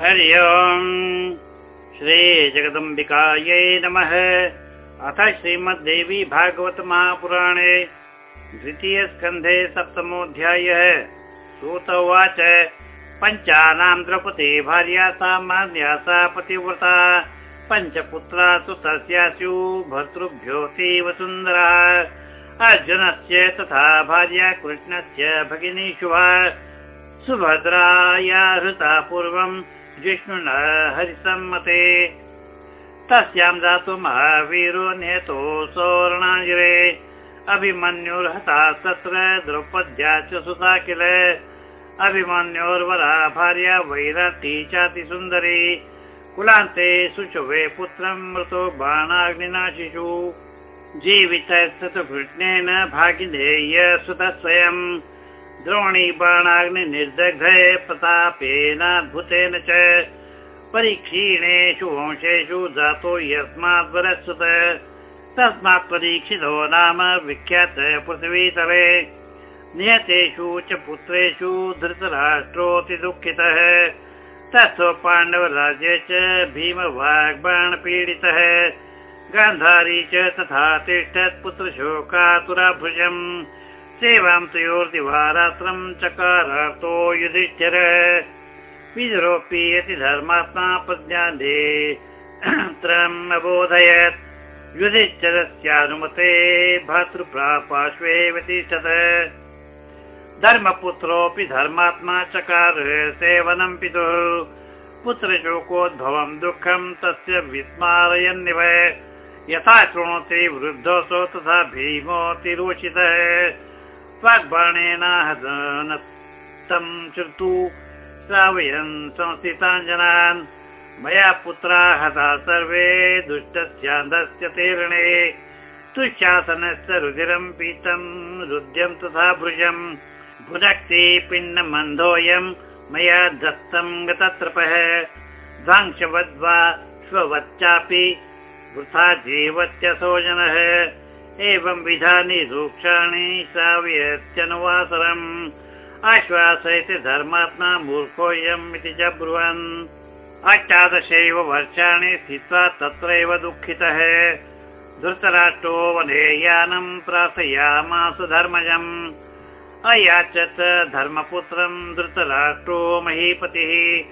हरि ओम्। श्रीजगदम्बिकायै नमः। अथ श्रीमद्देवी भागवत महापुराणे द्वितीयस्कन्धे सप्तमोऽध्यायः। सूत उवाच। पञ्चानां द्रौपदी भार्या सामान्या सा पतिव्रता। पञ्चपुत्रा तु तस्यास्यु भर्तृभ्योऽतीव सुन्दरा। अर्जुनस्य तथा भार्या कृष्णस्य भगिनीषु वा सुभद्राया हृता पूर्वम् जिष्णुना हरिसम्मते। तस्यां दातु महावीरो नेतो सोर्णाञ्जरे अभिमन्युर्हता तत्र द्रौपद्या च सुता किल अभिमन्योर्वरा भार्या वैराती चातिसुन्दरी। कुलान्ते शुचुवे पुत्रं मृतो बाणाग्निनाशिषु। जीवितकृष्णेन भागिनेय सुतः स्वयम् द्रोणी बाणाग्निर्दग्धे प्रतापेनाद्भुतेन च परीक्षीणेषु वंशेषु जातो यस्मात् वरस्वत तस्मात् परीक्षितो नाम विख्यात पृथिवीतले नियतेषु च पुत्रेषु धृतराष्ट्रोऽति दुःखितः। तस्थो पाण्डवराज्ये च भीमवाग्बाणपीडितः। गान्धारी च तथा तिष्ठत् पुत्रशोकातुराभुजम् सेवां तयोर्दिवारात्रं चकारार्तो युधिष्ठिर। विदुरोऽपि यति धर्मात्मा प्रज्ञादे त्रम् अबोधयत्। युधिष्ठिरस्यानुमते भातृप्रापार्श्वे व्यतिष्ठत। धर्मपुत्रोऽपि धर्मात्मा चकार सेवनं पितुः। पुत्रशोकोद्भवं दुःखं तस्य विस्मारयन्निव। यथा शृणोति वृद्धोऽसौ तथा भीमोऽतिरोचितः स्वाग्बाणेन तं श्रुतु श्रावयन् संस्थिताञ्जनान्। मया पुत्रा हता सर्वे दुष्टस्यान्धस्य तीर्णे। तुशासनस्य रुधिरं पीतं रुद्यं तथा भुजम् पिण्डमन्धोऽयं मया दत्तं गतत्रपः ध्वांशवद्वा श्ववच्चापि वृथा जीवत्यसो जनः एवं विधानि रूक्षाणि श्राव्यत्यनुवासरम् आश्वासयति धर्मात्मा मूर्खोऽयम् इति च ब्रुवन्। अष्टादशैव वर्षाणि स्थित्वा तत्रैव दुःखितः। धृतराष्ट्रो वने यानं प्रार्थयामास धर्मजम्। अयाचत धर्मपुत्रं धृतराष्ट्रो महीपतिः।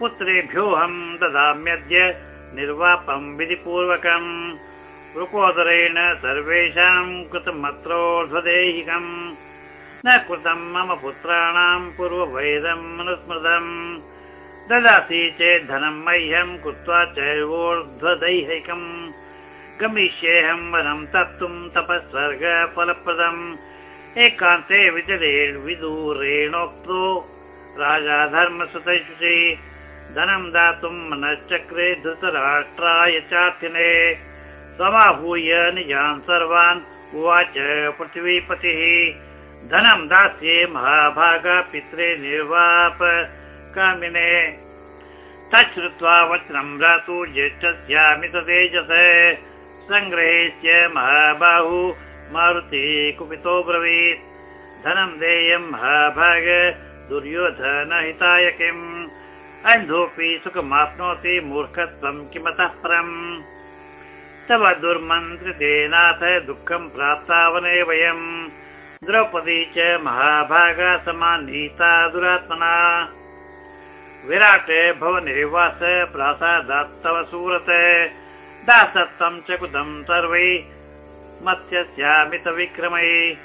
पुत्रेभ्योऽहं ददाम्यद्य निर्वापं विधिपूर्वकम् रुकोदरेण सर्वेषां कृतमत्रोध्वदेहिकम् न कृतं मम पुत्राणां पूर्ववैदम् अनुस्मृतम् ददासि चेत् धनं मह्यं कृत्वा चैवोर्ध्वदैहिकम् गमिष्येऽहं वनं तप्तुं तपःस्वर्गफलप्रदम् एकान्ते विचरे विदूरेणोक्तो राजा धर्मसुतैषुषि धनं दातुं मनश्चक्रे धृतराष्ट्राय चार्थिने समाहूय निजान् सर्वान् उवाच पृथिवीपतिः। धनं दास्ये महाभागा पित्रे निर्वाप कामिने। तच्छ्रुत्वा वचनं भ्रातु ज्येष्ठस्यामि तेजस सङ्ग्रहेस्य महाबाहु मारुति कुपितो ब्रवीत्। धनं देयं महाभाग दुर्योधनहिताय किम्? अन्धोऽपि सुखमाप्नोति मूर्खत्वं किमतः परम् तव दुर्मन्त्रितेनाथ दुःखं प्राप्ता वने वयम्। द्रौपदी च महाभागा समानीता दुरात्मना। विराट भवनिवास प्रासादात् तव सूरत। दासत्वं च कुतं सर्वै। मत्स्यस्यामित विक्रमै।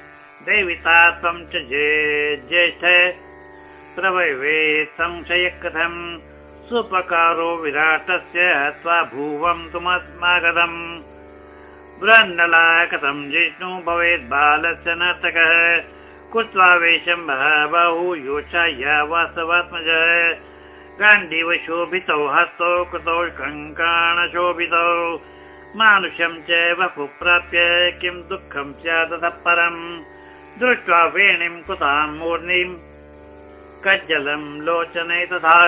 देविता त्वं च ज्येष्ठ। प्रवैवे संशय कथम् सुपकारो विराटस्य हत्वा भुवं तुमस्मागतम्। बृहन्नला कथं जिष्णु भवेत् बालस्य नर्तकः। कृत्वा वेषं बहु योचाय वासवात्मज। गाण्डीव शोभितौ हस्तौ कृतौ कङ्काणशोभितौ मानुषं च बहु प्राप्य किं दुःखं स्यादतः परम्। दृष्ट्वा वेणीं कृतां मूर्णिं। कज्जलं लोचने तथा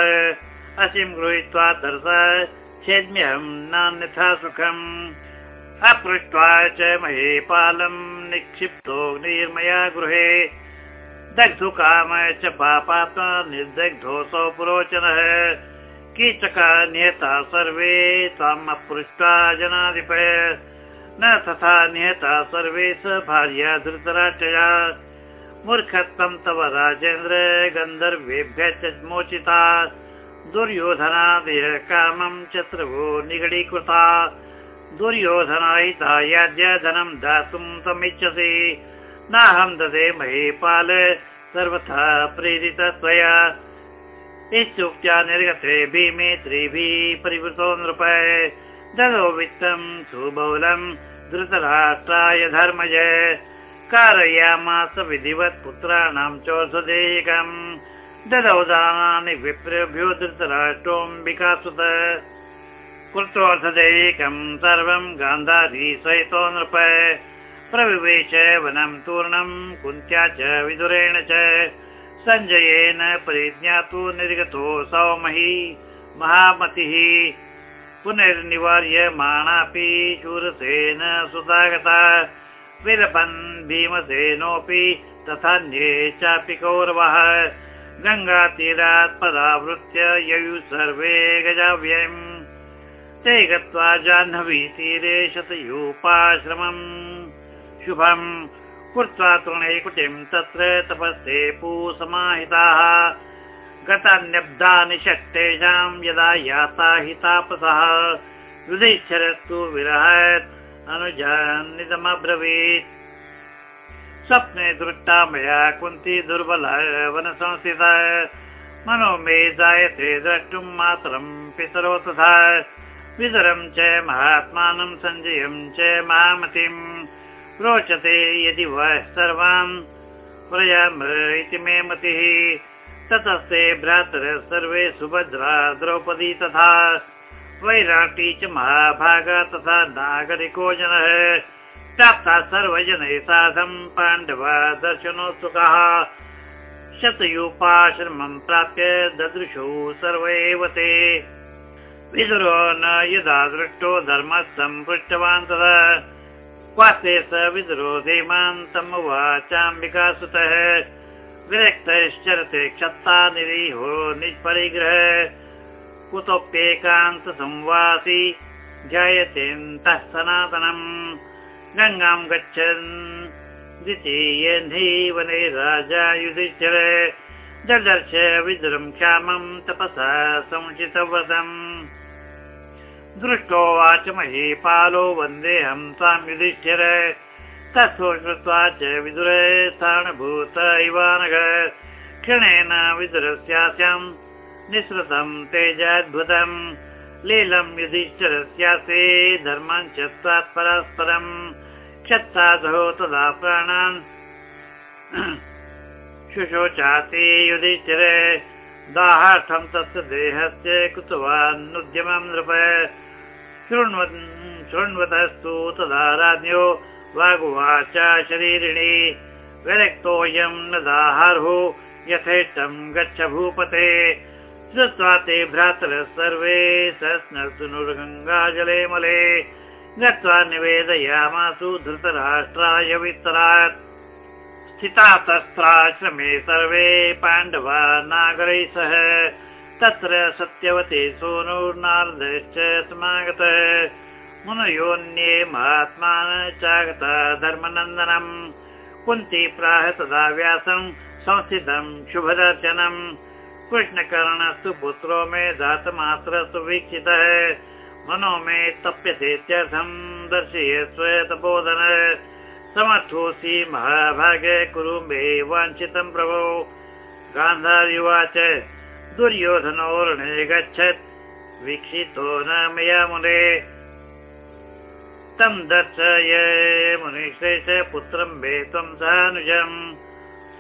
असिं गृहीत्वा तरसा छेद्म्यहं नान्यथा सुखम्। अपृष्ट्वा च महेपालं निक्षिप्तो निर्मया गृहे। दग्धु काम च पापात्मा निर्दग्धोऽसौ पुरोचनः। कीचका निहता सर्वे ताम् अपृष्टा जनाधिप न तथा निहता सर्वे स भार्या धृतराक्षया मूर्खत्वं तव राजेन्द्र गन्धर्वेभ्य च मोचिता दुर्योधनादय कामं चतुर्भो निगडीकृता। दुर्योधनायिता याद्य धनं दातुं तमिच्छसि नाहं ददे महीपाल सर्वथा प्रेरित त्वया। इत्युक्त्या निर्गते भीमे त्रिभिः परिवृतो नृप। ददौ वित्तं सुबौलं धृतराष्ट्राय धर्मज कारयामास विधिवत् पुत्राणां चोषधेयकम् ददौ दानानि विप्रेभ्यो धृतराष्ट्रोऽम्बिकासुत कृत्वोऽर्थदैकम् सर्वं गान्धारी सहितो नृप। प्रविवेश वनं तूर्णं कुन्त्या च विदुरेण च। सञ्जयेन परिज्ञातु निर्गतो सौमही। महामतिः पुनर्निवार्यमाणापि शूरसेन सुतागता विलपन् भीमसेनोऽपि तथान्ये चापि कौरवः गङ्गातीरात् पदावृत्य ययु सर्वे गजाव्ययम्। ते गत्वा जाह्नवीतीरे शतयूपाश्रमम्। शुभम्। कृत्वा तृणैकुटिं तत्र तपस्ते पूसमाहिताः गतान्यब्दानि शक्तेषां यदा याता हि तापसः। युधिष्ठिरस्तु विरहत्। अनुजान्निदमब्रवीत् स्वप्ने दृष्टा मया कुन्ती दुर्बलः वनसंस्थितः। मनो मे जायते द्रष्टुं मातरं पितरो तथा विदुरं च महात्मानं सञ्जयं च महामतिं। रोचते यदि वः सर्वान् प्रयाम इति मे मतिः। ततस्ते भ्रातरः सर्वे सुभद्रा द्रौपदी तथा। वैराटी च महाभागा तथा नागरिको जनः प्राप्ता सर्वजनैः साधं पाण्डवा दर्शनोत्सुकः शतयूपाश्रमं प्राप्य ददृशौ सर्व एव ते। विदुरो न यदा दृष्टो धर्मः सम्पृष्टवान् तदा क्वास्ते स विदुरो धीमान् तमुवाचाम्बिका सुतः विरक्तश्चरते क्षत्ता निरीहो निष्परिग्रह। कुतोप्येकान्त संवासी ध्यायतेऽन्तः सनातनम् गङ्गां गच्छन्। द्वितीय वने राजा युधिष्ठिर ददर्श विदुरं क्षामं तपसा संचितव्रतम् दृष्टोवाच महीपालो वन्देऽहं त्वां युधिष्ठिर तत्सो श्रुत्वा च विदुर स्थानभूत इवानग। क्षणेन विदुरस्यास्यां निःसृतं तेजाद्भुतं लीलं युधिष्ठिरस्यासे धर्मं च त्वात् क्षत्ताधो तदा प्राणान् शुशोचाति युधिष्ठिर दाहार्थं तस्य देहस्य कृतवान्नुद्यमं नृप। शृण्वतस्तु तदा राज्ञो वागुवाच शरीरिणी। विरक्तोऽयं न दाहार्हो यथेष्टं गच्छ भूपते। श्रुत्वा ते भ्रातरः सर्वे सस्नर्तुनुर्गङ्गाजले मले गत्वा निवेदयामासु धृतराष्ट्राय विस्तरात् स्थिता तस्त्राश्रमे सर्वे पाण्डवा नागरैः सह। तत्र सत्यवते सोनुर्नारदश्च समागत। मुनयोन्ये महात्मान चागता धर्मनन्दनम्। कुन्ती प्राह तदा व्यासं संस्थितं शुभदर्शनम्। कृष्णकर्णस्तु पुत्रो मे दातमात्रस्तु वीक्षितः मनो मे तप्यतेत्यर्थं दर्शय तपोधन समर्थोऽसि महाभाग कुरु मे वाञ्छितं प्रभो। गान्धार्युवाच दुर्योधनोरणे गच्छत्। वीक्षितो न मया मुने। तं दर्शय मुनिश्रेष्ठ पुत्रं मे त्वं सानुजम्।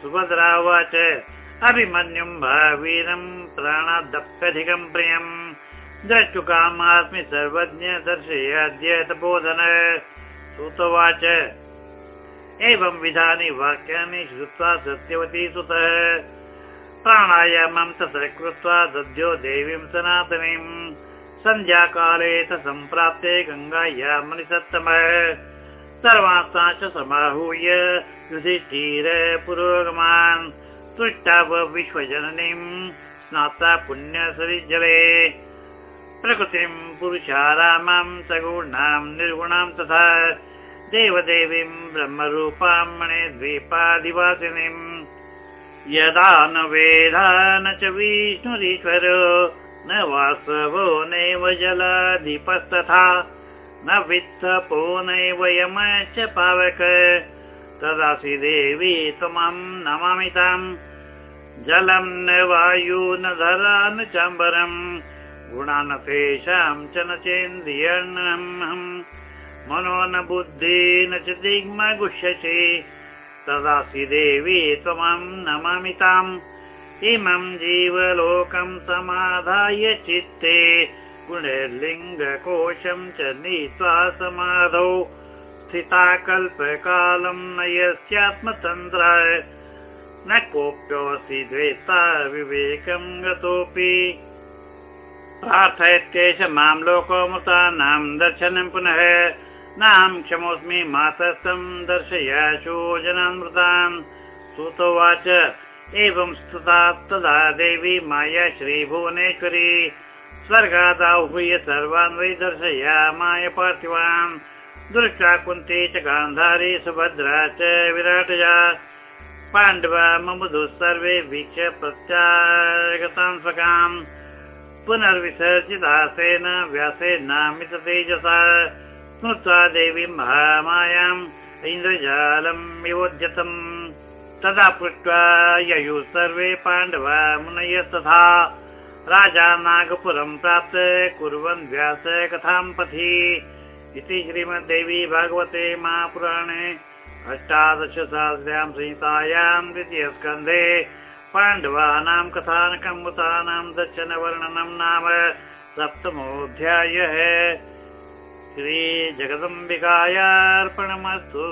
सुभद्रा उवाच अभिमन्युं भावीरं प्राणादप्यधिकं प्रियम् द्रष्टुकामास्मि सर्वज्ञ दर्शयाद्य तपोधन सुतवाच। एवं विधानि वाक्यानि श्रुत्वा सत्यवती सुतः। प्राणायामं तत्र कृत्वा दद्यो देवीं सनातनीम् सन्ध्याकाले च सम्प्राप्ते गङ्गाया मनिसत्तमः सर्वांसा च समाहूय युधिष्ठिर पुरोगमान्। तुष्टाव विश्वजननीं स्नाता पुण्यसरिजले प्रकृतिं पुरुषारामां सगुणां निर्गुणां तथा देवदेवीं ब्रह्मरूपां मणिद्वीपादिवासिनीम् यदा न वेदा न च विष्णुरीश्वर न वासवो नैव जलाधिपस्तथा न वित्तपो नैव यम च पावक। तदासि देवी त्वमं नमामि ताम्। जलं न वायु न धरा न चाम्बरम् गुणा न तेषां च न चेन्द्रियम् मनो न बुद्धि न च दिग्म गुष्यसि तदासि देवी त्वमं नमामि ताम्। इमं जीवलोकं समाधाय चित्ते। गुणलिङ्गकोशं च नीत्वा समाधौ। स्थिता कल्पकालं न यस्यात्मतन्त्र। न कोऽप्योऽसि द्वेता विवेकं गतोऽपि प्रार्थयत्येष माँ लोकोमृतानां दर्शनं पुनः नाहं क्षमोऽस्मि मातस्थं दर्शयाशु जनामृतान् सुतोवाच एवं स्तुता तदा देवी माया श्रीभुवनेश्वरी। स्वर्गादाह्वय सर्वान् वै दर्शया माय पार्थिवान्। दृष्टा कुन्ती च गान्धारी सुभद्रा च विराटया। पाण्डवा मम सर्वे वीक्ष्य प्रत्यागतां स्वकाम्। पुनर्विसर्जितासेन व्यासेनामित तेजसा स्मृत्वा देवीं महामायाम् इन्द्रजालम् विवोध्यतम् तदा पृष्ट्वा ययुः सर्वे पाण्डवा मुनयस्तथा राजा नागपुरं प्राप्त कुर्वन् व्यास कथां पथि। इति श्रीमद्देवी भागवते महापुराणे अष्टादशसहस्र्यां संहितायां द्वितीयस्कन्धे पाण्डवानां कथानकम्बुतानां दर्शनवर्णनं नाम सप्तमोऽध्यायः श्रीजगदम्बिकायार्पणमस्तु